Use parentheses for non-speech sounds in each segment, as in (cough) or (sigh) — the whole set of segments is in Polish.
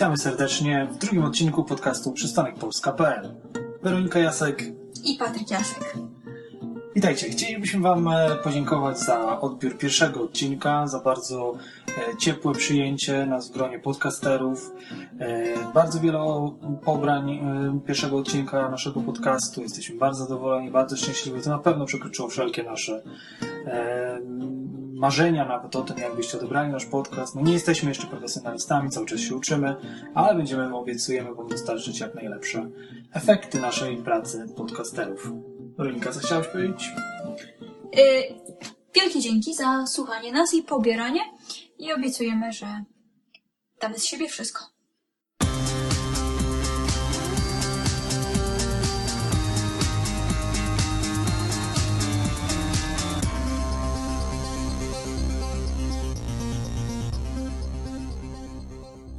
Witamy serdecznie w drugim odcinku podcastu Przystanek Polska.pl. Weronika Jasek. I Patryk Jasek. Witajcie. Chcielibyśmy Wam e, podziękować za odbiór pierwszego odcinka, za bardzo e, ciepłe przyjęcie nas w gronie podcasterów. E, Bardzo wiele pobrań pierwszego odcinka naszego podcastu. Jesteśmy bardzo zadowoleni, bardzo szczęśliwi. To na pewno przekroczyło wszelkie nasze marzenia nawet o tym, jakbyście odebrali nasz podcast. No nie jesteśmy jeszcze profesjonalistami, cały czas się uczymy, ale będziemy, obiecujemy Wam dostarczyć jak najlepsze efekty naszej pracy podcasterów. Rolinka, co chciałaś powiedzieć? Y, wielkie dzięki za słuchanie nas i pobieranie i obiecujemy, że damy z siebie wszystko.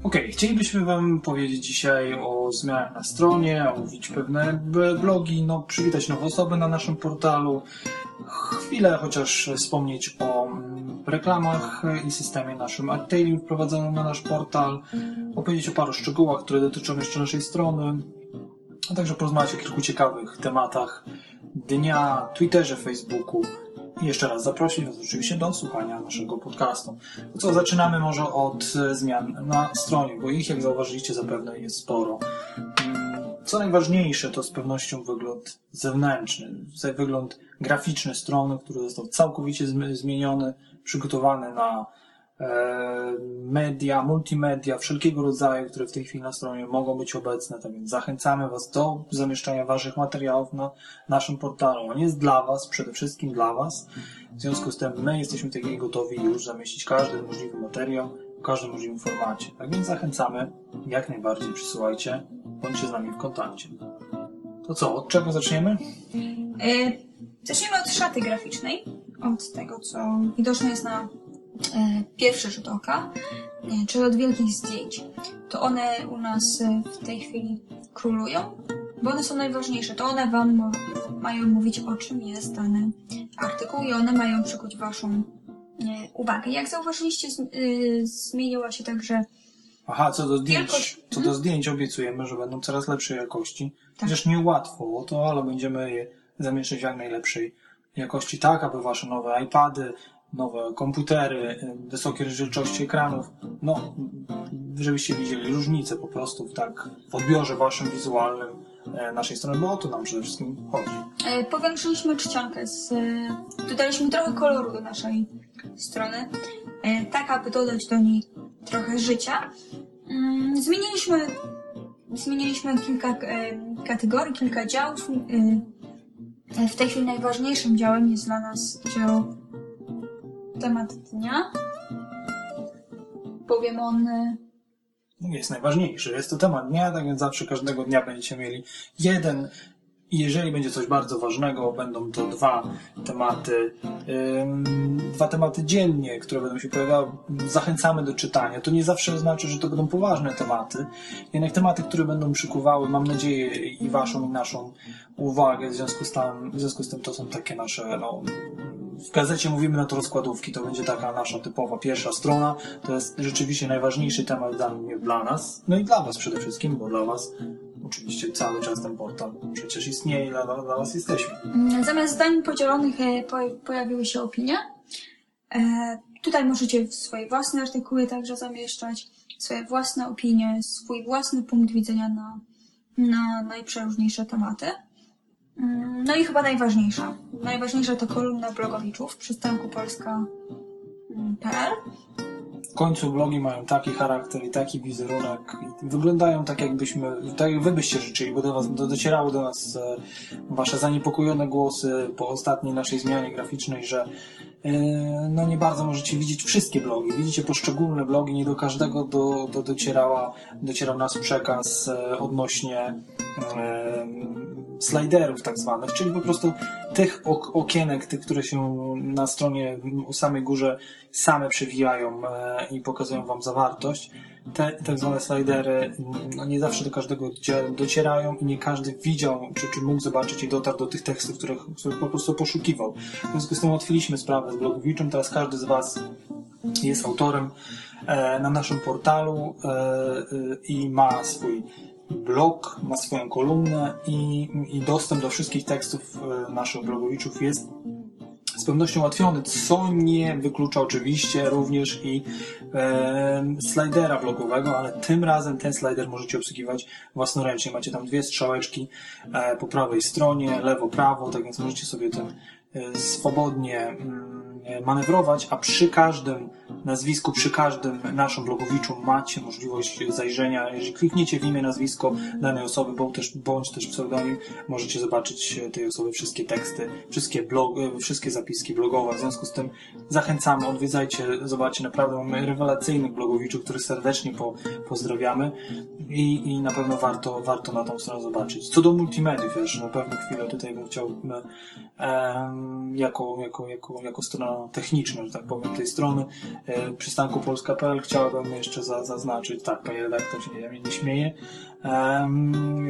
Okej, chcielibyśmy Wam powiedzieć dzisiaj o zmianach na stronie, omówić pewne blogi, no, przywitać nowe osoby na naszym portalu, chwilę chociaż wspomnieć o mm, reklamach i systemie naszym AdTailing wprowadzonym na nasz portal, opowiedzieć o paru szczegółach, które dotyczą jeszcze naszej strony, a także porozmawiać o kilku ciekawych tematach dnia, Twitterze, Facebooku. Jeszcze raz zaprosić Was oczywiście do słuchania naszego podcastu. Co, zaczynamy może od e, zmian na stronie, bo ich, jak zauważyliście, zapewne jest sporo. Mm, Co najważniejsze, to z pewnością wygląd zewnętrzny, wygląd graficzny strony, który został całkowicie zm- zmieniony, przygotowany na media, multimedia, wszelkiego rodzaju, które w tej chwili na stronie mogą być obecne. Tak więc zachęcamy Was do zamieszczania Waszych materiałów na naszym portalu. On jest dla Was, przede wszystkim dla Was. W związku z tym my jesteśmy chwili gotowi już zamieścić każdy możliwy materiał w każdym możliwym formacie. Tak więc zachęcamy, jak najbardziej przysyłajcie, bądźcie z nami w kontakcie. To co, od czego zaczniemy? Y, zaczniemy od szaty graficznej, od tego, co widoczne jest na pierwszy rzut oka, y, czyli od wielkich zdjęć. To one u nas y, w tej chwili królują, bo one są najważniejsze. To one Wam mają mówić, o czym jest dany artykuł i one mają przykuć Waszą uwagę. Jak zauważyliście, zmieniła się także Aha, co do zdjęć, Wielkość. co do zdjęć obiecujemy, że będą coraz lepszej jakości. Tak. Chociaż niełatwo o to, ale będziemy je zamieszczać w jak najlepszej jakości, tak aby wasze nowe iPady, nowe komputery, y, wysokie rozdzielczości ekranów, no, żebyście widzieli różnicę po prostu w tak w odbiorze waszym wizualnym e, naszej strony, bo o to nam przede wszystkim chodzi. E, Powiększyliśmy czcionkę, z, e, dodaliśmy trochę koloru do naszej strony, tak aby dodać do niej trochę życia. Mm, Zmieniliśmy, zmieniliśmy kilka kategorii, kilka działów. W tej chwili najważniejszym działem jest dla nas dział temat dnia, bowiem on e, jest najważniejszy. Jest to temat dnia, tak więc zawsze każdego dnia będziecie mieli jeden. I jeżeli będzie coś bardzo ważnego, będą to dwa tematy, ym, dwa tematy dziennie, które będą się pojawiały. Zachęcamy do czytania. To nie zawsze znaczy, że to będą poważne tematy. Jednak tematy, które będą przykuwały, mam nadzieję, i waszą, i naszą uwagę. W związku z, tam, w związku z tym to są takie nasze, no, w gazecie mówimy na to rozkładówki, to będzie taka nasza typowa pierwsza strona. To jest rzeczywiście najważniejszy temat dla mnie, dla nas, no i dla Was przede wszystkim, bo dla Was oczywiście cały czas ten portal przecież istnieje dla, dla Was jesteśmy. Mm, Zamiast zdań podzielonych e, po- pojawiły się opinie. E, Tutaj możecie swoje własne artykuły także zamieszczać, swoje własne opinie, swój własny punkt widzenia na, na najprzeróżniejsze tematy. Mm, No i chyba najważniejsza. Najważniejsza to kolumna blogowiczów przystanku polska.pl. W końcu blogi mają taki charakter i taki wizerunek i wyglądają tak jakbyśmy, tak jak Wy byście życzyli, bo do was, do, docierały do nas e, Wasze zaniepokojone głosy po ostatniej naszej zmianie graficznej, że no nie bardzo możecie widzieć wszystkie blogi. Widzicie poszczególne blogi, nie do każdego do, do docierała, docierał nas przekaz e, odnośnie e, sliderów tak zwanych, czyli po prostu tych ok- okienek, tych, które się na stronie u samej górze same przewijają e, i pokazują Wam zawartość. Te tak zwane slidery no nie zawsze do każdego docie- docierają i nie każdy widział, czy, czy mógł zobaczyć i dotarł do tych tekstów, których, których po prostu poszukiwał. W związku z tym ułatwiliśmy sprawę z blogowiczem. Teraz każdy z Was jest autorem e, na naszym portalu e, e, i ma swój blog, ma swoją kolumnę i, i dostęp do wszystkich tekstów naszych blogowiczów jest z pewnością ułatwiony, co nie wyklucza oczywiście również i e, slidera blogowego, ale tym razem ten slider możecie obsługiwać własnoręcznie. Macie tam dwie strzałeczki e, po prawej stronie, lewo, prawo, tak więc możecie sobie tym e, swobodnie mm, manewrować, a przy każdym nazwisku, przy każdym naszym blogowiczu macie możliwość zajrzenia. Jeżeli klikniecie w imię, nazwisko danej osoby, bądź też, bądź też pseudonim, możecie zobaczyć tej osoby wszystkie teksty, wszystkie, blog, wszystkie zapiski blogowe. W związku z tym zachęcamy, odwiedzajcie, zobaczcie, naprawdę mamy rewelacyjnych blogowiczów, których serdecznie po, pozdrawiamy i, i na pewno warto, warto na tą stronę zobaczyć. Co do multimediów, jeszcze na pewno chwilę tutaj bym chciał em, jako, jako, jako, jako strona techniczna, że tak powiem, tej strony e, przystanku polska.pl chciałbym jeszcze za, zaznaczyć, tak, panie redaktor się nie, nie śmieje,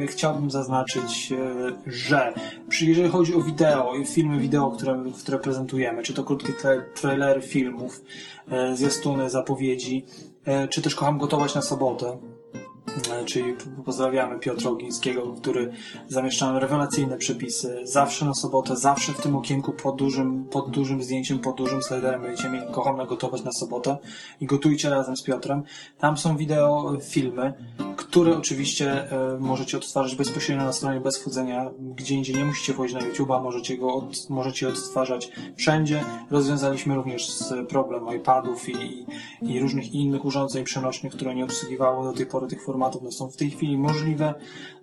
chciałbym zaznaczyć, e, że przy, jeżeli chodzi o wideo i filmy wideo, które, które prezentujemy, czy to krótkie tra- trailery filmów, e, zwiastuny, zapowiedzi, czy też kocham gotować na sobotę, czyli pozdrawiamy Piotra Ogińskiego, który zamieszczamy rewelacyjne przepisy. Zawsze na sobotę, zawsze w tym okienku pod dużym, pod dużym zdjęciem, pod dużym sliderem będziecie mieli kocham nagotować na sobotę i gotujcie razem z Piotrem. Tam są wideo, filmy, które oczywiście e, możecie odtwarzać bezpośrednio na stronie bez wchodzenia gdzie indziej. Nie musicie wchodzić na YouTube'a, możecie go od, możecie odtwarzać wszędzie. Rozwiązaliśmy również problem iPadów i, i różnych innych urządzeń przenośnych, które nie obsługiwały do tej pory tych formatów. No są w tej chwili możliwe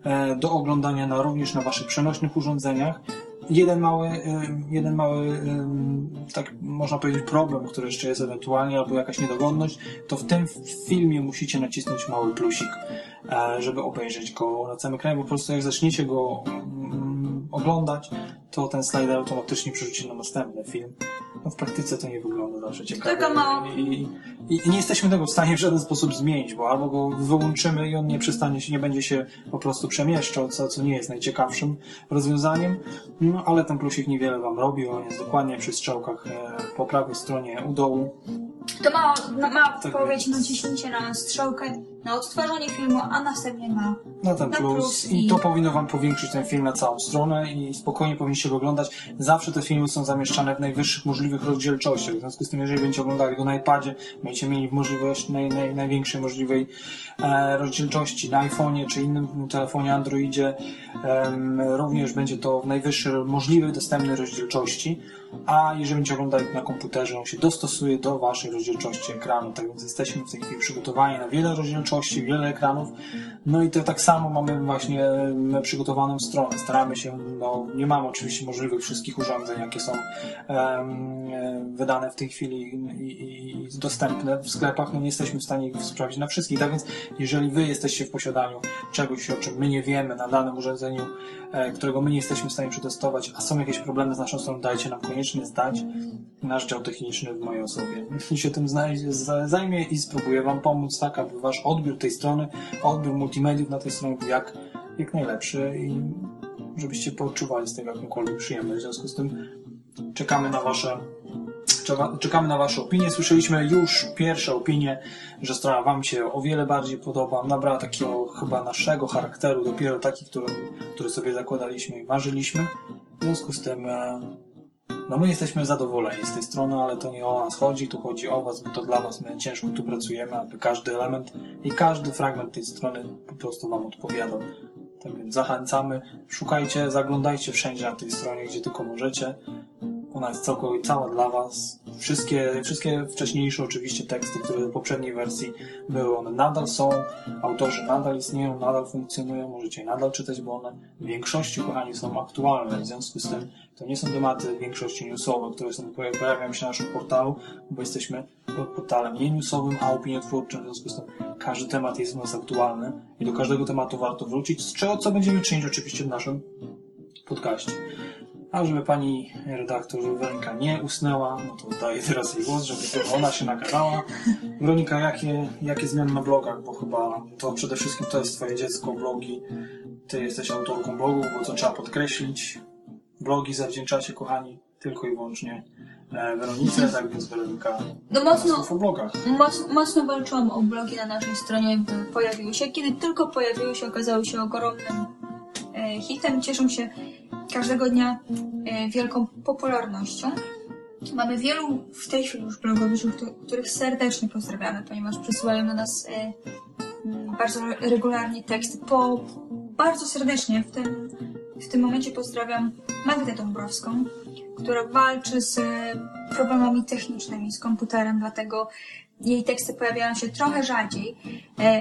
e, do oglądania na, również na Waszych przenośnych urządzeniach. Jeden mały, e, jeden mały, e, tak można powiedzieć, problem, który jeszcze jest ewentualnie, albo jakaś niedogodność, to w tym filmie musicie nacisnąć mały plusik, żeby obejrzeć go na całym ekranie, bo po prostu jak zaczniecie go mm, oglądać, to ten slider automatycznie przerzuci na następny film. No w praktyce to nie wygląda zawsze ciekawie. Taka mała- I, i, I nie jesteśmy tego w stanie w żaden sposób zmienić, bo albo go wyłączymy i on nie przestanie się, nie będzie się po prostu przemieszczał, co, co nie jest najciekawszym rozwiązaniem. No ale ten plusik niewiele wam robi, on jest dokładnie przy strzałkach e, po prawej stronie u dołu. To mała, no, mała Tak podpowiedź, jest. naciśnijcie na strzałkę na odtwarzanie filmu, a następnie na Na ten Na plus. plus I i- to powinno wam powiększyć ten film na całą stronę i spokojnie powinniście go oglądać. Zawsze te filmy są zamieszczane w najwyższych możliwych rozdzielczościach. W związku z tym, jeżeli będziecie oglądali go na iPadzie, będziecie mieli możliwość naj, naj, największej możliwej e, rozdzielczości na iPhone'ie czy innym telefonie Androidzie. Em, również będzie to w najwyższej możliwej dostępnej rozdzielczości. A jeżeli będziecie oglądali na komputerze, on się dostosuje do waszej rozdzielczości ekranu. Tak więc jesteśmy w tej chwili przygotowani na wiele rozdzielczości, wiele ekranów. No i to tak samo mamy właśnie e, przygotowaną stronę. Staramy się, no nie mamy oczywiście możliwych wszystkich urządzeń, jakie są e, wydane w tej chwili i, i, i dostępne w sklepach. No nie jesteśmy w stanie ich sprawdzić na wszystkich. Tak więc jeżeli wy jesteście w posiadaniu czegoś, o czym my nie wiemy na danym urządzeniu, e, którego my nie jesteśmy w stanie przetestować, a są jakieś problemy z naszą stroną, dajcie nam koniecznie znać. Nasz dział techniczny w mojej osobie się tym zajmie i spróbuję wam pomóc tak, aby wasz odbiór tej strony, odbiór multimediów na tej stronie był jak, jak najlepszy i żebyście poczuwali z tego jakąkolwiek przyjemność. W związku z tym czekamy na wasze czeka- czekamy na wasze opinie. Słyszeliśmy już pierwsze opinie, że strona wam się o wiele bardziej podoba. Nabrała takiego chyba naszego charakteru, dopiero taki, który, który sobie zakładaliśmy i marzyliśmy. W związku z tym e, no my jesteśmy zadowoleni z tej strony, ale to nie o nas chodzi, tu chodzi o was, bo to dla was my ciężko tu pracujemy, aby każdy element i każdy fragment tej strony po prostu wam odpowiadał. Tak więc zachęcamy, szukajcie, zaglądajcie wszędzie na tej stronie, gdzie tylko możecie. Ona jest całkowicie cała dla was. Wszystkie, wszystkie wcześniejsze oczywiście teksty, które w poprzedniej wersji były, one nadal są. Autorzy nadal istnieją, nadal funkcjonują, możecie je nadal czytać, bo one w większości, kochani, są aktualne. W związku z tym to nie są tematy w większości newsowe, które są, pojawiają się na naszym portalu, bo jesteśmy portalem nie newsowym, a opiniotwórczym. W związku z tym każdy temat jest u nas aktualny i do każdego tematu warto wrócić, z czego co będziemy czynić oczywiście w naszym podcaście. A żeby pani redaktor Weronika nie usnęła, no to daję teraz jej głos, żeby ona się nagadała. Weronika, jakie, jakie zmiany na blogach? Bo chyba to przede wszystkim to jest twoje dziecko, blogi. Ty jesteś autorką blogów, bo co trzeba podkreślić. Blogi zawdzięczacie, kochani, tylko i wyłącznie e, Weronice, tak więc Weronika No mocno, w blogach. Moc, mocno walczyłam o blogi na naszej stronie, pojawiły się. Kiedy tylko pojawiły się, okazały się ogromnym e, hitem. Cieszą się każdego dnia e, wielką popularnością. Mamy wielu w tej chwili już blogowiczów, któ- których serdecznie pozdrawiamy, ponieważ przysyłają do nas e, m, bardzo re- regularnie teksty. Po, bardzo serdecznie w tym, w tym momencie pozdrawiam Magdę Dąbrowską, która walczy z e, problemami technicznymi z komputerem, dlatego jej teksty pojawiają się trochę rzadziej,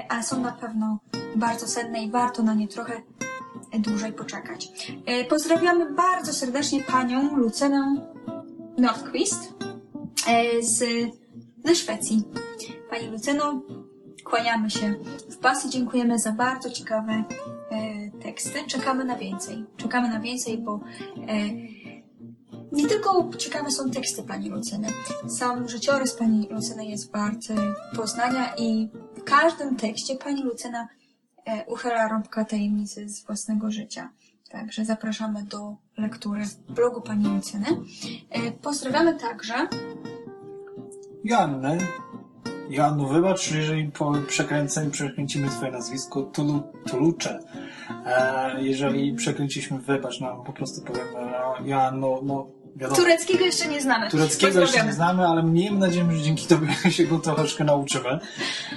ale są na pewno bardzo cenne i warto na nie trochę dłużej poczekać. E, Pozdrawiamy bardzo serdecznie panią Lucynę Nordquist e, z, ze Szwecji. Pani Lucyno, kłaniamy się w pas i dziękujemy za bardzo ciekawe e, teksty. Czekamy na więcej. Czekamy na więcej, bo nie tylko ciekawe są teksty pani Lucyny. Sam życiorys pani Lucyny jest wart poznania i w każdym tekście pani Lucyna e, uchyla rąbka tajemnicy z własnego życia. Także zapraszamy do lektury blogu pani Lucyny. E, Pozdrawiamy także Joannę. Joanno, wybacz, jeżeli po przekręceniu przekręcimy twoje nazwisko Tulu, Tulucze. E, jeżeli przekręciliśmy, wybacz nam, po prostu powiemy no, Joanno, no wiadomo. tureckiego jeszcze nie znamy. Tureckiego jeszcze nie znamy, ale miejmy nadzieję, że dzięki tobie (laughs) się go troszeczkę nauczymy.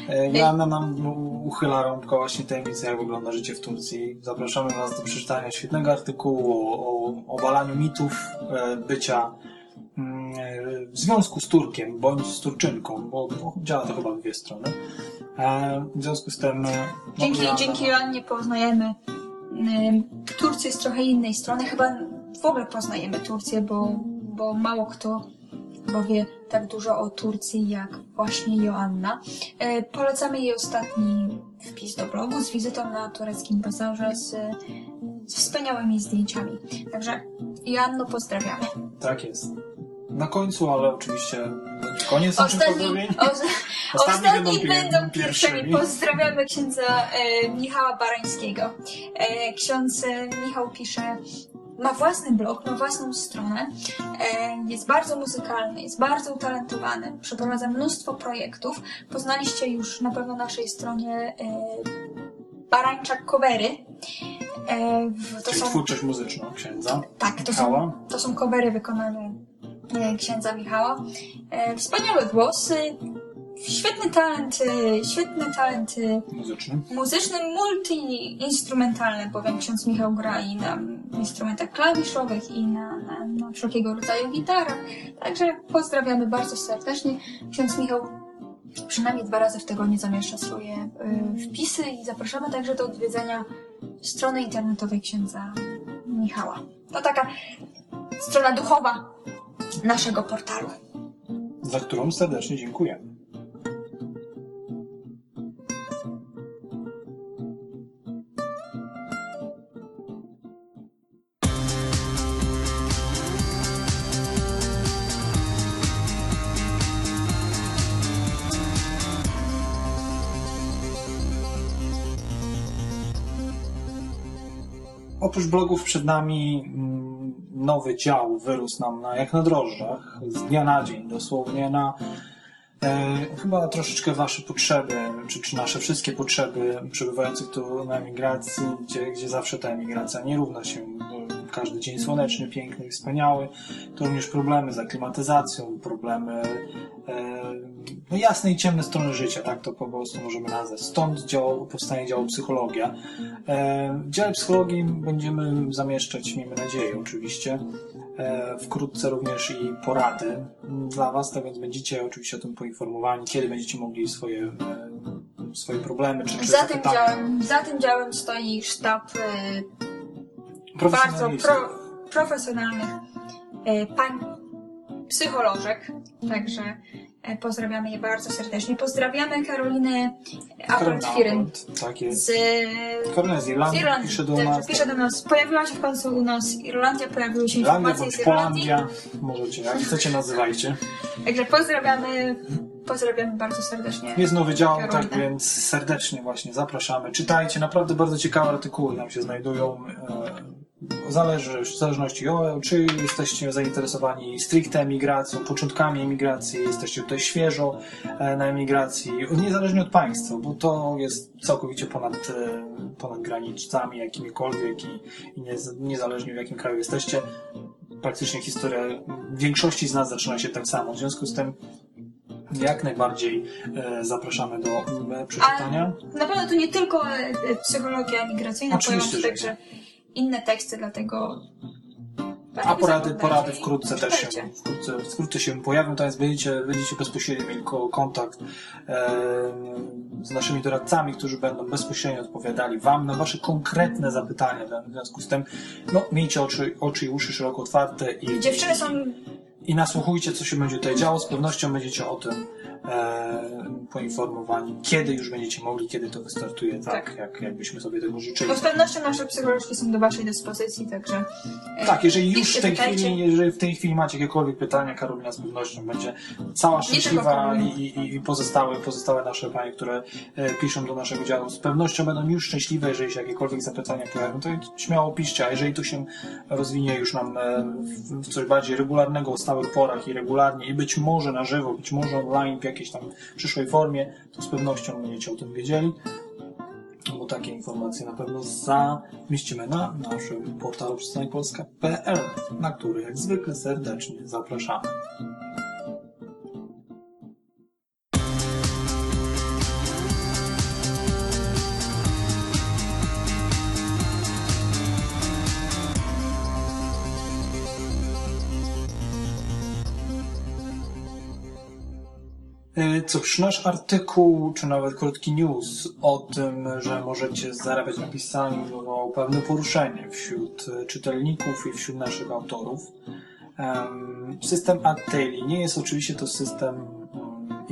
E, Joanna nam uchyla rąbka właśnie tajemnicy, jak wygląda życie w Turcji. Zapraszamy Was do przeczytania świetnego artykułu o, obalaniu mitów e, bycia mm, e, w związku z Turkiem bądź z Turczynką, bo, bo działa to chyba w dwie strony. W związku z tym... no, Dzięki, Joanna- dzięki Joannie poznajemy Turcję z trochę innej strony. Chyba w ogóle poznajemy Turcję, bo, bo mało kto bo wie tak dużo o Turcji jak właśnie Joanna. E, polecamy jej ostatni wpis do blogu z wizytą na tureckim bazarze z, z wspaniałymi zdjęciami. Także Joanno pozdrawiamy. Tak jest. Na końcu, ale oczywiście będzie koniec naszych Ostatni, pozdrowień. (laughs) o, Ostatni ostatni będą będą, pie- pierwszymi. pierwszymi. Pozdrawiamy księdza e, Michała Barańskiego. E, ksiądz e, Michał pisze, ma własny blog, ma własną stronę, e, jest bardzo muzykalny, jest bardzo utalentowany, przeprowadza mnóstwo projektów. Poznaliście już na pewno na naszej stronie e, Barańczak Covery. E, to Czyli są twórczość muzyczną księdza. tak, to są, Michała. to są covery wykonane księdza Michała. Wspaniałe głosy, świetny talent, e, świetny talent e, Muzyczny. muzyczny, multi-instrumentalny, bowiem ksiądz Michał gra i na instrumentach klawiszowych, i na, na, na wszelkiego rodzaju gitarach. Także pozdrawiamy bardzo serdecznie. Ksiądz Michał przynajmniej dwa razy w tygodniu zamieszcza swoje e, wpisy i zapraszamy także do odwiedzenia strony internetowej księdza Michała. To taka strona duchowa naszego portalu. za którą serdecznie dziękuję. Oprócz blogów przed nami mm, nowy dział wyrósł nam na, jak na drożdżach, z dnia na dzień, dosłownie na e, chyba troszeczkę wasze potrzeby, czy, czy nasze wszystkie potrzeby przebywających tu na emigracji, gdzie, gdzie zawsze ta emigracja nie równa się e, każdy dzień słoneczny, piękny i wspaniały, to również problemy z aklimatyzacją, problemy e, no jasne i ciemne strony życia, tak to po prostu możemy nazwać. Stąd dział, powstanie działu psychologia. E, W dziale psychologii będziemy zamieszczać, miejmy nadzieję oczywiście, e, wkrótce również i porady dla Was, tak więc będziecie oczywiście o tym poinformowani, kiedy będziecie mogli swoje, swoje problemy czy, czy Za tym, działem, za tym działem stoi sztab e, bardzo pro, profesjonalnych e, pań psycholożek. Także e, pozdrawiamy je bardzo serdecznie. Pozdrawiamy Karolinę Appelt, Tak jest. z Karolina z z Irlandii, Irlandii. pisze do Także nas. pisze do nas. Pojawiła się w końcu u nas Irlandia, pojawiły się Irlandia informacje z Irlandii. Polandia, możecie, jak chcecie nazywajcie. Także pozdrawiamy, pozdrawiamy bardzo serdecznie. Jest nowy dział, Karolina. tak więc serdecznie właśnie zapraszamy. Czytajcie, naprawdę bardzo ciekawe artykuły nam się znajdują. Zależy, w zależności o, czy jesteście zainteresowani stricte emigracją, początkami emigracji, jesteście tutaj świeżo e, na emigracji, niezależnie od państwa, bo to jest całkowicie ponad, e, ponad granicami jakimikolwiek i, i nie, niezależnie w jakim kraju jesteście, praktycznie historia większości z nas zaczyna się tak samo. W związku z tym jak najbardziej e, zapraszamy do e, przeczytania. Na pewno to nie tylko e, psychologia migracyjna, Oczywiście, że także inne teksty, dlatego... A porady, porady wkrótce też się, wkrótce, wkrótce się pojawią, to jest będziecie, będziecie bezpośrednio mieli ko- kontakt e, z naszymi doradcami, którzy będą bezpośrednio odpowiadali Wam na Wasze konkretne zapytania. W związku z tym, no, miejcie oczy, oczy i uszy szeroko otwarte i, Dziewczyny są i nasłuchujcie, co się będzie tutaj działo. Z pewnością będziecie o tym e, poinformowani, kiedy już będziecie mogli, kiedy to wystartuje, tak, Tak. Jak, jakbyśmy sobie tego życzyli. No z pewnością nasze psycholożki są do Waszej dyspozycji, także... e, Tak, jeżeli już w tej chwili, jeżeli w tej chwili macie jakiekolwiek pytania, Karolina z pewnością będzie cała szczęśliwa i, i, i pozostałe, pozostałe nasze panie, które e, piszą do naszego działu, z pewnością będą już szczęśliwe, jeżeli się jakiekolwiek zapytania pojawią, to śmiało piszcie, a jeżeli to się rozwinie już nam e, w, coś bardziej regularnego, o stałych porach i regularnie i być może na żywo, być może online w jakiejś tam przyszłej formie, to z pewnością będziecie o tym wiedzieli bo takie informacje na pewno zamieścimy na naszym portalu przystańpolska.pl, na który jak zwykle serdecznie zapraszamy. Cóż, nasz artykuł, czy nawet krótki news o tym, że możecie zarabiać na pisaniu, wywołał pewne poruszenie wśród e, czytelników i wśród naszych autorów. Em, System AdTaily nie jest oczywiście to system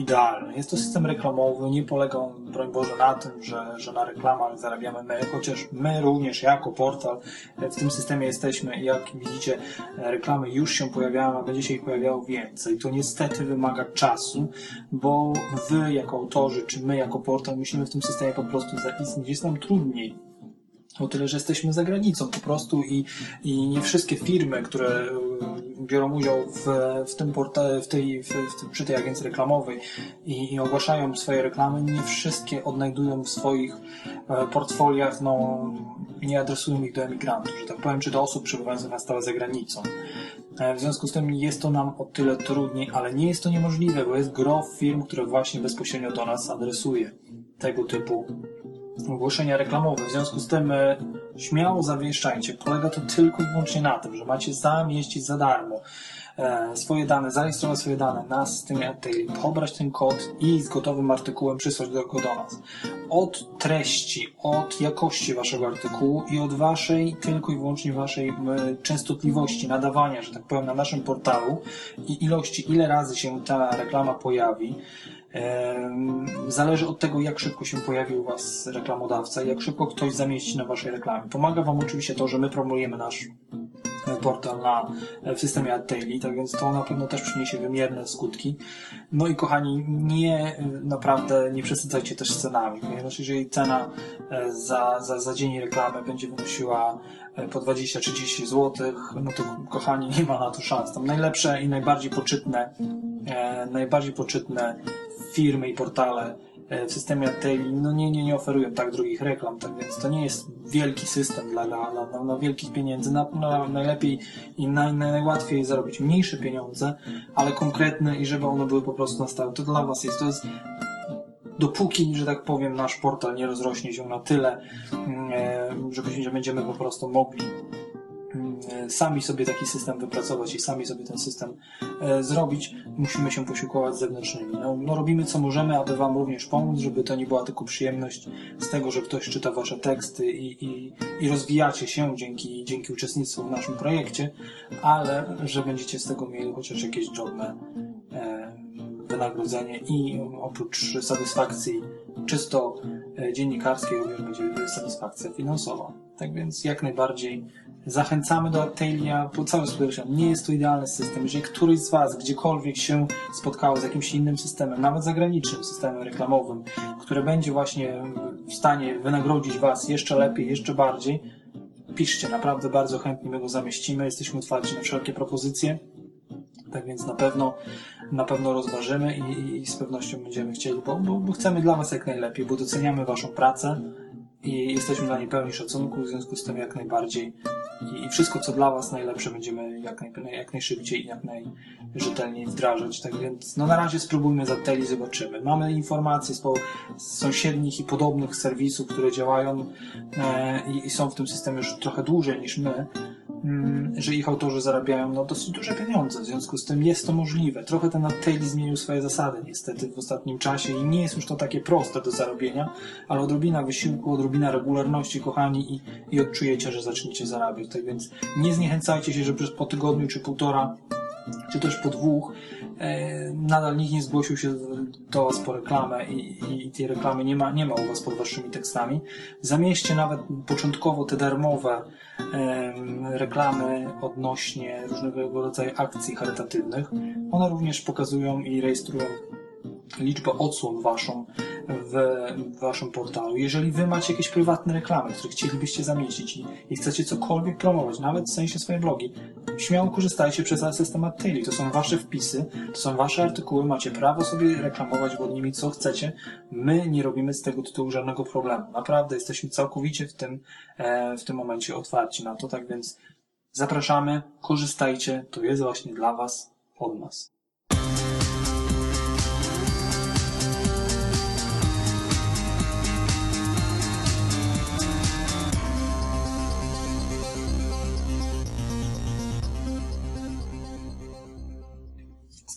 idealny. Jest to system reklamowy, nie polega on, broń Boże, na tym, że, że na reklamach zarabiamy my, chociaż my również jako portal e, w tym systemie jesteśmy i jak widzicie, e, reklamy już się pojawiają, a będzie się ich pojawiało więcej. To niestety wymaga czasu, bo wy jako autorzy, czy my jako portal musimy w tym systemie po prostu zaistnieć. Jest nam trudniej. O tyle, że jesteśmy za granicą po prostu i, i nie wszystkie firmy, które y, biorą udział w, w tym portale, w tej, w, w, przy tej agencji reklamowej i, i ogłaszają swoje reklamy, nie wszystkie odnajdują w swoich e, portfoliach, no, nie adresują ich do emigrantów, że tak powiem, czy do osób przebywających na stałe za granicą. E, W związku z tym jest to nam o tyle trudniej, ale nie jest to niemożliwe, bo jest gro firm, które właśnie bezpośrednio do nas adresuje tego typu ogłoszenia reklamowe. W związku z tym e, śmiało zawieszczajcie. Polega to tylko i wyłącznie na tym, że macie zamieścić za darmo e, swoje dane, zarejestrować swoje dane na systemie AdTail, pobrać ten kod i z gotowym artykułem przysłać go do nas. Od treści, od jakości waszego artykułu i od waszej, tylko i wyłącznie waszej m, częstotliwości nadawania, że tak powiem, na naszym portalu i ilości, ile razy się ta reklama pojawi, Zależy od tego, jak szybko się pojawi u Was reklamodawca, jak szybko ktoś zamieści na Waszej reklamie. Pomaga Wam oczywiście to, że my promujemy nasz e, portal na, e, w systemie AdTaily, tak więc to na pewno też przyniesie wymierne skutki. No i kochani, nie, e, naprawdę nie przesadzajcie też cenami, ponieważ jeżeli cena za, za, za dzień reklamy będzie wynosiła po 20-30 zł, no to kochani, (laughs) nie ma na to szans. Tam najlepsze i najbardziej poczytne, najbardziej poczytne firmy i portale e, w systemie AdTaili no nie, nie, nie oferują tak drogich reklam, tak więc to nie jest wielki system dla, dla, dla, dla, dla wielkich pieniędzy. Na, na, najlepiej i naj, najłatwiej zarobić mniejsze pieniądze, ale konkretne i żeby one były po prostu na stałe. To dla Was jest, to jest dopóki, że tak powiem, nasz portal nie rozrośnie się na tyle, mm, e, że będziemy po prostu mogli sami sobie taki system wypracować i sami sobie ten system e, zrobić, musimy się posiłkować zewnętrznymi. No, no robimy co możemy, aby Wam również pomóc, żeby to nie była tylko przyjemność z tego, że ktoś czyta Wasze teksty i, i, i rozwijacie się dzięki, dzięki uczestnictwu w naszym projekcie, ale że będziecie z tego mieli chociaż jakieś drobne e, wynagrodzenie i oprócz satysfakcji czysto e, dziennikarskiej również będzie satysfakcja finansowa. Tak więc jak najbardziej zachęcamy do Tailia, bo cały podkreślam, nie jest to idealny system. Jeżeli któryś z Was gdziekolwiek się spotkało z jakimś innym systemem, nawet zagranicznym systemem reklamowym, który będzie właśnie w stanie wynagrodzić Was jeszcze lepiej, jeszcze bardziej, piszcie, naprawdę bardzo chętnie my go zamieścimy. Jesteśmy otwarci na wszelkie propozycje. Tak więc na pewno, na pewno rozważymy i, i z pewnością będziemy chcieli, bo, bo, bo chcemy dla Was jak najlepiej, bo doceniamy Waszą pracę i jesteśmy dla niej pełni szacunku, w związku z tym jak najbardziej i, i wszystko co dla Was najlepsze będziemy jak, naj, jak najszybciej i jak najrzetelniej wdrażać. Tak więc no na razie spróbujmy za Teli, zobaczymy. Mamy informacje z, po, z sąsiednich i podobnych serwisów, które działają e, i, i są w tym systemie już trochę dłużej niż my, że ich autorzy zarabiają no, dosyć duże pieniądze. W związku z tym jest to możliwe. Trochę ten Taili zmienił swoje zasady niestety w ostatnim czasie i nie jest już to takie proste do zarobienia, ale odrobina wysiłku, odrobina regularności, kochani, i, i odczujecie, że zaczniecie zarabiać. Tak więc nie zniechęcajcie się, że przez po tygodniu czy półtora czy też po dwóch, e, nadal nikt nie zgłosił się do Was po reklamę i, i, i tej reklamy nie ma, nie ma u Was pod Waszymi tekstami. Zamieście nawet początkowo te darmowe reklamy odnośnie różnego rodzaju akcji charytatywnych. One również pokazują i rejestrują liczbę odsłon waszą w, w waszym portalu. Jeżeli wy macie jakieś prywatne reklamy, które chcielibyście zamieścić i, i chcecie cokolwiek promować, nawet w sensie swoje blogi, śmiało korzystajcie przez system Attili. To są wasze wpisy, to są wasze artykuły, macie prawo sobie reklamować pod nimi co chcecie. My nie robimy z tego tytułu żadnego problemu. Naprawdę jesteśmy całkowicie w tym, e, w tym momencie otwarci na to, tak więc zapraszamy, korzystajcie, to jest właśnie dla was, od nas.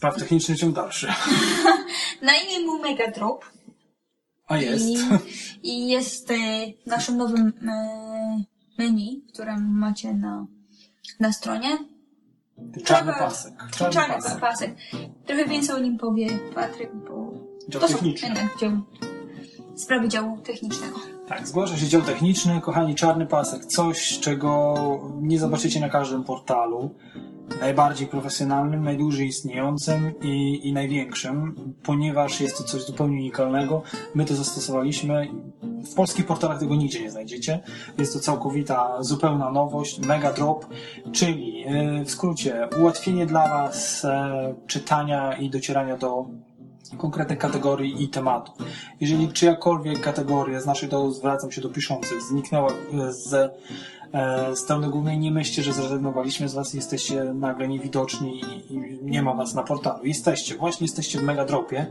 Spraw technicznych ciąg dalszy. (laughs) Na imię mu Megadrop A jest. i, i jest e, naszym nowym e, menu, które macie na, na stronie. Czarny pasek. Czarny, pasek. pasek. Trochę więcej o nim powie Patryk, bo Dział to są techniczny. jednak dział, sprawy działu technicznego. Tak, zgłasza się dział techniczny, kochani, czarny pasek, coś, czego nie zobaczycie na każdym portalu. Najbardziej profesjonalnym, najdłużej istniejącym i, i największym, ponieważ jest to coś zupełnie unikalnego. My to zastosowaliśmy. W polskich portalach tego nigdzie nie znajdziecie. Jest to całkowita, zupełna nowość, mega drop, czyli yy, w skrócie ułatwienie dla Was e, czytania i docierania do konkretnych kategorii i tematów. Jeżeli czyjakolwiek kategoria z naszych do zwracam się do piszących zniknęła e, z strony głównej, nie myślcie, że zrezygnowaliśmy z Was jesteście nagle niewidoczni i nie ma Was na portalu. Jesteście, właśnie jesteście w Megadropie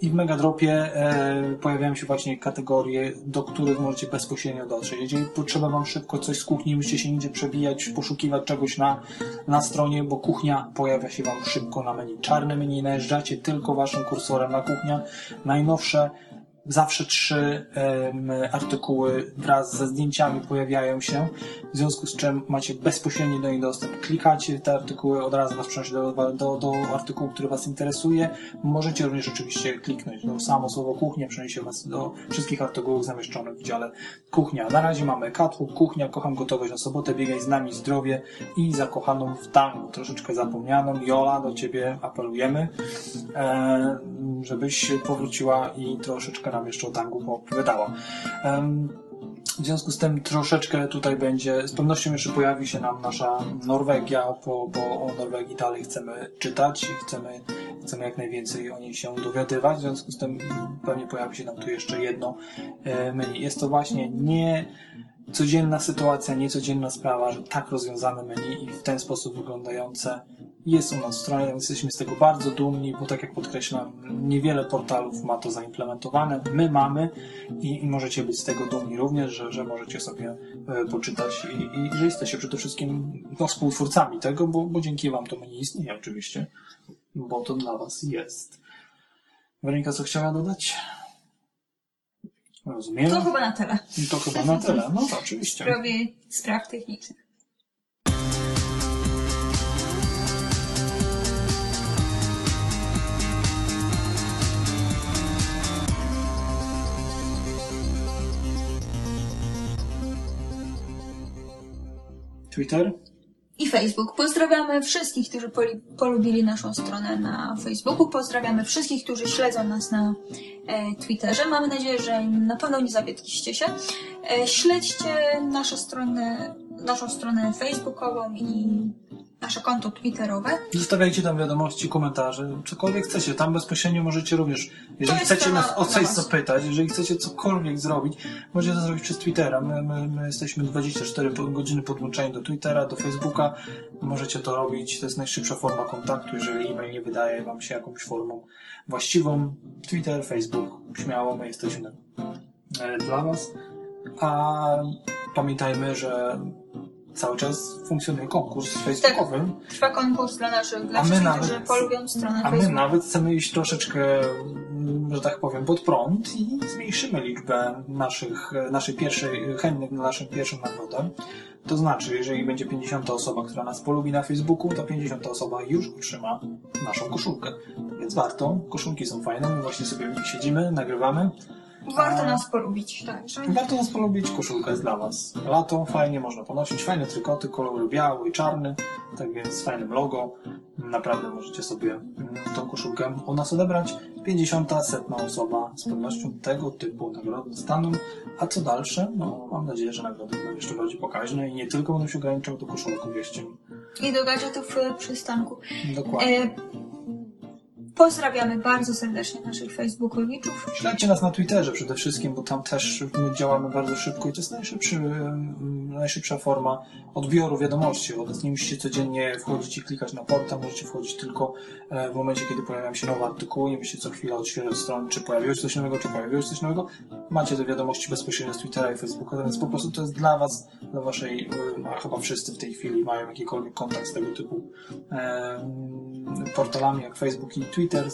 i w Megadropie e, pojawiają się właśnie kategorie, do których możecie bezpośrednio dotrzeć. Jeżeli potrzeba Wam szybko coś z kuchni, musicie się nigdzie przebijać, poszukiwać czegoś na, na stronie, bo kuchnia pojawia się Wam szybko na menu. Czarne menu, najeżdżacie tylko Waszym kursorem na kuchnia. Najnowsze zawsze trzy artykuły wraz ze zdjęciami pojawiają się, w związku z czym macie bezpośredni do nich dostęp. Klikacie te artykuły, od razu Was przenosi do, do, do artykułu, który Was interesuje. Możecie również oczywiście kliknąć no, samo słowo kuchnia, przeniesie Was do wszystkich artykułów zamieszczonych w dziale kuchnia. Na razie mamy Catwalk, kuchnia, kocham gotować na sobotę, biegaj z nami, zdrowie i zakochaną w tangu, troszeczkę zapomnianą. Jola, do Ciebie apelujemy, e, żebyś powróciła i troszeczkę nam jeszcze o tangu poopowiadała. Em, w związku z tym troszeczkę tutaj będzie, z pewnością jeszcze pojawi się nam nasza Norwegia, bo, bo o Norwegii dalej chcemy czytać i chcemy, chcemy jak najwięcej o niej się dowiadywać. W związku z tym pewnie pojawi się nam tu jeszcze jedno e, menu. Jest to właśnie nie codzienna sytuacja, niecodzienna sprawa, że tak rozwiązane menu i w ten sposób wyglądające jest u nas w stronie, jesteśmy z tego bardzo dumni, bo tak jak podkreślam, niewiele portalów ma to zaimplementowane. My mamy i, i możecie być z tego dumni również, że, że możecie sobie e, poczytać i, i że jesteście przede wszystkim no, współtwórcami tego, bo, bo dzięki Wam to menu istnieje oczywiście, bo to dla Was jest. Weronika, co chciała dodać? Rozumiem. To chyba na tyle. To chyba na tyle. No (laughs) oczywiście. W sprawie spraw technicznych. Twitter? I Facebook. Pozdrawiamy wszystkich, którzy poli- polubili naszą stronę na Facebooku. Pozdrawiamy wszystkich, którzy śledzą nas na e, Twitterze. Mamy nadzieję, że na pewno nie zawiedliście się. E, śledźcie nasze strony naszą stronę facebookową i nasze konto twitterowe. Zostawiajcie tam wiadomości, komentarze, cokolwiek chcecie. Tam bezpośrednio możecie również, jeżeli jest chcecie nas o coś was. zapytać, jeżeli chcecie cokolwiek zrobić, możecie to zrobić przez Twittera. My, my, my jesteśmy 24 po- godziny podłączeni do Twittera, do Facebooka. Możecie to robić. To jest najszybsza forma kontaktu, jeżeli e-mail nie wydaje wam się jakąś formą właściwą. Twitter, Facebook, śmiało, my jesteśmy e, dla was. A pamiętajmy, że cały czas funkcjonuje konkurs facebookowy. Trwa konkurs dla naszych, dla A my wszystkich, którzy polubią stronę A my nawet chcemy iść troszeczkę, mm, że tak powiem, pod prąd i zmniejszymy liczbę naszych, naszej pierwszej, chętnych na naszym pierwszym nagrodę. To znaczy, jeżeli będzie 50 osoba, która nas polubi na Facebooku, to 50 osoba już otrzyma naszą koszulkę. Więc warto. Koszulki są fajne, my właśnie sobie w nich siedzimy, nagrywamy. Warto nas polubić, także. Warto nas polubić, koszulka jest dla Was. Lato, fajnie, można ponosić, fajne trykoty, kolory biały i czarny, tak więc z fajnym logo. Naprawdę możecie sobie mm, tą koszulkę u nas odebrać. 50. setna osoba z pewnością tego typu nagrody dostaną. A co dalsze? No, mam nadzieję, że nagrody będą jeszcze bardziej pokaźne i nie tylko będą się ograniczały do koszulek, uwierzcie mi. I do gadżetów w przystanku. Dokładnie. E, pozdrawiamy bardzo serdecznie naszych facebookowiczów. Śledźcie nas na Twitterze przede wszystkim, bo tam też my działamy bardzo szybko i to jest najszybszy, najszybsza forma odbioru wiadomości. Od nas nie musicie codziennie wchodzić i klikać na portal, możecie wchodzić tylko e, w momencie, kiedy pojawiają się nowe artykuły, nie musicie co chwilę odświeżać stron, czy pojawiło się coś nowego, czy pojawiło się coś nowego. Macie te wiadomości bezpośrednio z Twittera i Facebooka, więc po prostu to jest dla Was, dla Waszej, e, a chyba wszyscy w tej chwili mają jakikolwiek kontakt z tego typu portalami jak Facebook i Twitter.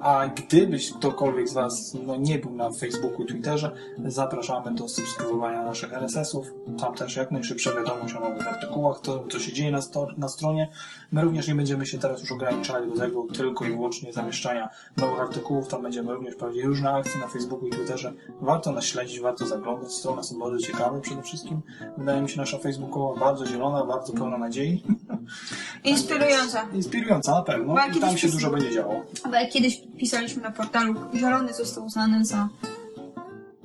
A gdybyś ktokolwiek z Was no, nie był na Facebooku i Twitterze, zapraszamy do subskrybowania naszych RSS-ów. Tam też jak najszybsza wiadomość o nowych artykułach, to co się dzieje na, sto, na stronie. My również nie będziemy się teraz już ograniczali do tego tylko i wyłącznie zamieszczania nowych artykułów. Tam będziemy również prowadzić różne akcje na Facebooku i Twitterze. Warto nas śledzić, warto zaglądać. Strony są bardzo ciekawe przede wszystkim. Wydaje mi się nasza Facebookowa bardzo zielona, bardzo pełna nadziei. (laughs) Inspirująca. Inspirująca na pewno i tam się dużo będzie działo. Ale kiedyś pisaliśmy na portalu, zielony został uznany za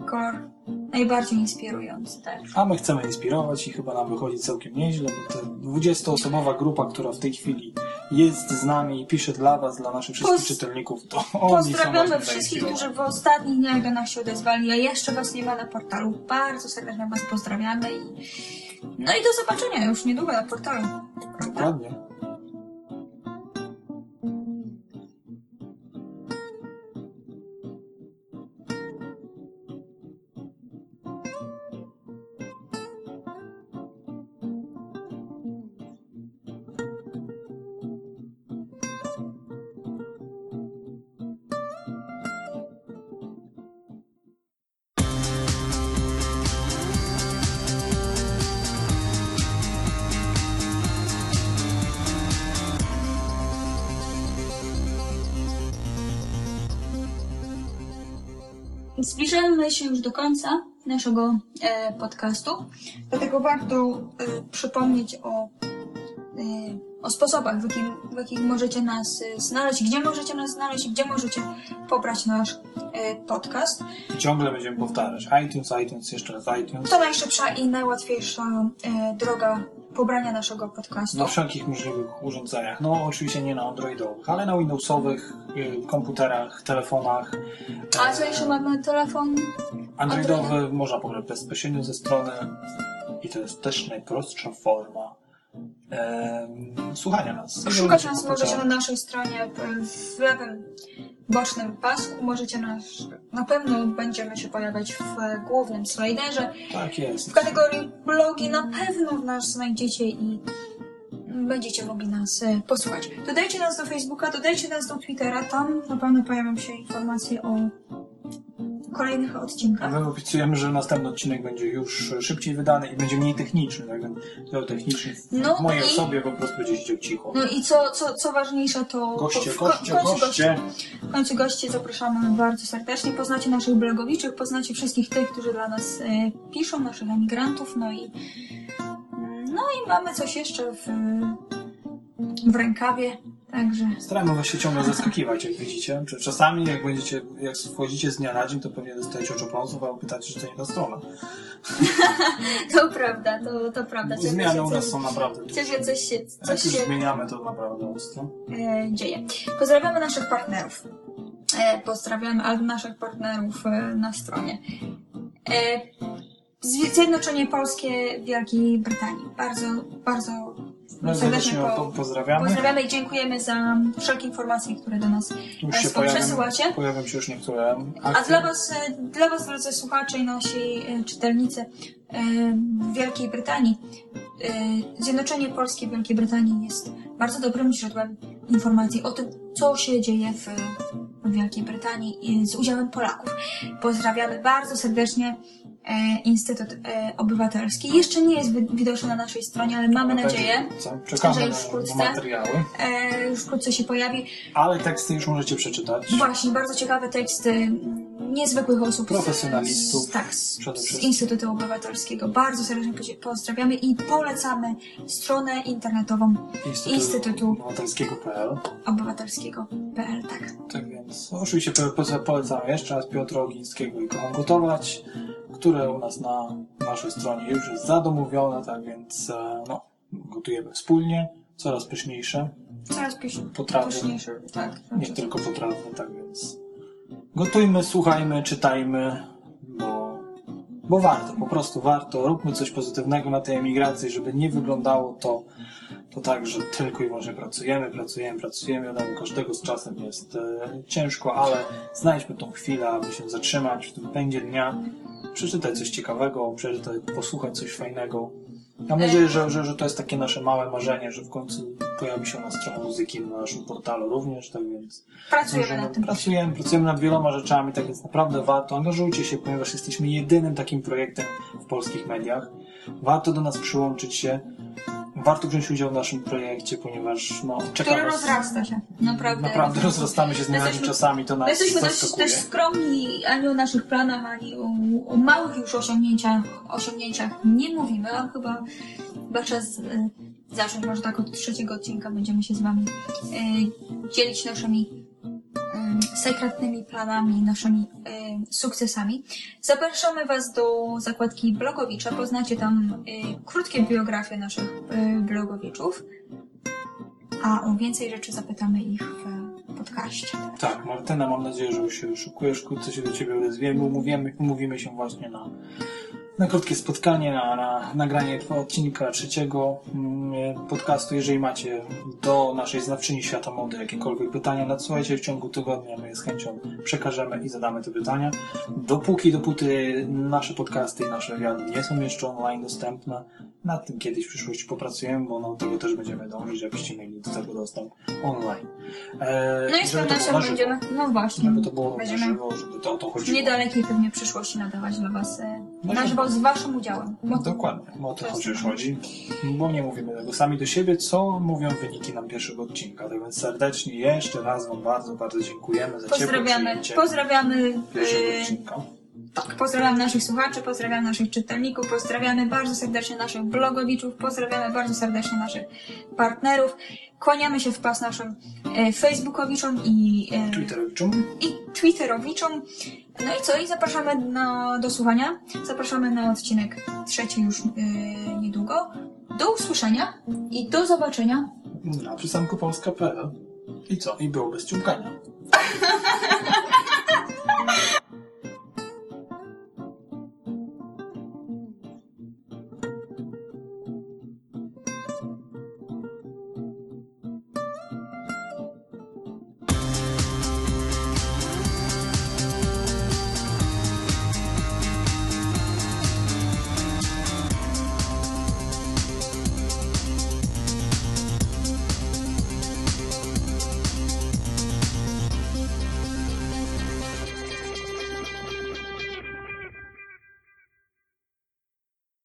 kolor najbardziej inspirujący, tak? A my chcemy inspirować i chyba nam wychodzi całkiem nieźle, bo ta 20-osobowa grupa, która w tej chwili jest z nami i pisze dla Was, dla naszych wszystkich Poz- czytelników, to Pozdrawiamy wszystkich, którzy w ostatnich dniach do nas się odezwali, a jeszcze Was nie ma na portalu. Bardzo serdecznie Was pozdrawiamy i no i do zobaczenia już niedługo na portalu. Dokładnie. Zbliżamy się już do końca naszego e, podcastu, dlatego warto e, przypomnieć o, e, o sposobach, w, jakim, w jakich możecie nas e, znaleźć, gdzie możecie nas znaleźć i gdzie możecie pobrać nasz e, podcast. Ciągle będziemy powtarzać. iTunes, iTunes, jeszcze raz iTunes. To najszybsza i najłatwiejsza e, droga pobrania naszego podcastu. Na wszelkich możliwych urządzeniach. No oczywiście nie na Androidowych, ale na Windowsowych, y, komputerach, telefonach. A co jeszcze mamy telefon? Androidowy można pobrać bezpośrednio ze strony i to jest też najprostsza forma em, słuchania nas. Jeżeli Szukać nas możecie na naszej stronie e, w lewym bocznym pasku. Możecie nas, na pewno będziemy się pojawiać w e, głównym sliderze. Tak jest. W kategorii blogi na pewno nas znajdziecie i będziecie mogli nas e, posłuchać. Dodajcie nas do Facebooka, dodajcie nas do Twittera. Tam na pewno pojawią się informacje o kolejnych odcinkach. my obiecujemy, że następny odcinek będzie już szybciej wydany i będzie mniej techniczny. Tak? Dział techniczny w No mojej i- osobie po prostu będzie siedział cicho. No i co, co, co ważniejsze, to Goście, w goście, w końcu goście. W końcu goście zapraszamy bardzo serdecznie. Poznacie naszych blogowiczów, poznacie wszystkich tych, którzy dla nas e, piszą, naszych emigrantów, no i no i mamy coś jeszcze w, w rękawie. Także Staramy was się ciągle zaskakiwać, jak widzicie. Czasami, jak będziecie, jak wchodzicie z dnia na dzień, to pewnie dostajecie oczopląsów, a pytacie, czy to nie ta strona. (laughs) to prawda, to, to prawda. Ciągle zmiany u nas są naprawdę duże. Ciągle coś się, Jak coś już się zmieniamy, to naprawdę ostro. e, dzieje. Pozdrawiamy naszych partnerów. E, pozdrawiamy albo naszych partnerów e, na stronie. E, Zjednoczenie Polskie Wielkiej Brytanii. Bardzo, bardzo No, serdecznie serdecznie po, po, pozdrawiamy. pozdrawiamy i dziękujemy za wszelkie informacje, które do nas Już się Państwo pojawią, przesyłacie. pojawią się już niektóre A akcje. dla Was, e, dla Was, drodzy słuchacze i nasi e, czytelnicy e, w Wielkiej Brytanii, e, Zjednoczenie Polskie w Wielkiej Brytanii jest bardzo dobrym źródłem informacji o tym, co się dzieje w, Wielkiej Brytanii z udziałem Polaków. Pozdrawiamy bardzo serdecznie e, Instytut e, Obywatelski. Jeszcze nie jest wi- widoczny na naszej stronie, ale mamy Będzie nadzieję. Czekamy że już wkrótce. e, już wkrótce się pojawi. Ale teksty już możecie przeczytać. Właśnie, bardzo ciekawe teksty niezwykłych osób. Profesjonalistów Z, tak, z, z. Instytutu Obywatelskiego. Bardzo serdecznie pozdrawiamy i polecamy stronę internetową Instytutu Instytutu Obywatelskiego.pl obywatelskiego.pl. Tak. Tak więc oczywiście po- po- polecamy jeszcze raz Piotra Ogińskiego i Kocham Gotować, które u nas na naszej stronie już jest zadomówione, tak więc e, no, gotujemy wspólnie, coraz pyszniejsze. Coraz potrawy, Pyszniejsze, tak. nie tylko potrawy, tak więc. Gotujmy, słuchajmy, czytajmy, bo, bo warto, po prostu warto, róbmy coś pozytywnego na tej emigracji, żeby nie wyglądało to to tak, że tylko i wyłącznie pracujemy, pracujemy, pracujemy. Wiadomo, każdego z czasem jest e, ciężko, ale znajdźmy tą chwilę, aby się zatrzymać w tym pędzie dnia, przeczytać coś ciekawego, przeczytać, posłuchać coś fajnego. Mam nadzieję, że, że, że to jest takie nasze małe marzenie, że w końcu pojawi się na stronie muzyki na naszym portalu również, tak więc Pracujemy Możemy- nad tym. Pracujemy, pracujemy nad wieloma rzeczami, tak więc naprawdę warto. Angażujcie się, ponieważ jesteśmy jedynym takim projektem w polskich mediach. Warto do nas przyłączyć się. Warto wziąć udział w naszym projekcie, ponieważ no, czeka Który rozrasta się. Naprawdę. Naprawdę rozrastamy się z Jesteśmy- czasami, to nas jesteśmy dość, dość skromni ani o naszych planach, ani o, o małych już osiągnięciach, osiągnięciach nie mówimy, a chyba, chyba czas e, zacząć. Może tak od trzeciego odcinka będziemy się z Wami e, dzielić naszymi sekretnymi planami, naszymi e, sukcesami. Zapraszamy Was do zakładki Blogowicza. Poznacie tam e, krótkie biografie naszych e, blogowiczów. A o więcej rzeczy zapytamy ich w podcaście. Tak, Martyna, mam nadzieję, że już się szykujesz, wkrótce się do Ciebie odezwiemy. Umówimy, umówimy się właśnie na, na krótkie spotkanie, na, na nagranie odcinka trzeciego mm, podcastu. Jeżeli macie do naszej znawczyni świata mody jakiekolwiek pytania, nadsyłajcie w ciągu tygodnia, my je z chęcią przekażemy i zadamy te pytania. Dopóki, dopóty nasze podcasty i nasze wywiady nie są jeszcze online dostępne, nad tym kiedyś w przyszłości popracujemy, bo no, tego też będziemy dążyć, żebyście mieli do tego dostęp online. E, No i z pewnością na będziemy, no właśnie, Żeby to było na będziemy żywo, żeby to o to w chodziło. niedalekiej pewnie przyszłości nadawać dla Was No na i- żywo z Waszym udziałem. No, dokładnie, o to chociaż to. chodzi. Bo nie mówimy tego sami do siebie, co mówią wyniki nam pierwszego odcinka. Tak więc serdecznie jeszcze raz Wam bardzo, bardzo dziękujemy za ciepłe Pozdrawiamy, przyjęcie pozdrawiamy, pierwszego e, odcinka. tak, pozdrawiamy naszych słuchaczy, pozdrawiamy naszych czytelników, pozdrawiamy bardzo serdecznie naszych blogowiczów, pozdrawiamy bardzo serdecznie naszych partnerów. Kłaniamy się w pas naszym e, facebookowiczom i, e, Twitterowiczom. i twitterowiczom. No i co? I zapraszamy na, do słuchania. Zapraszamy na odcinek trzeci już e, niedługo. Do usłyszenia i do zobaczenia. na przystanku polska.pl. I co? I było bez ciumkania. (laughs)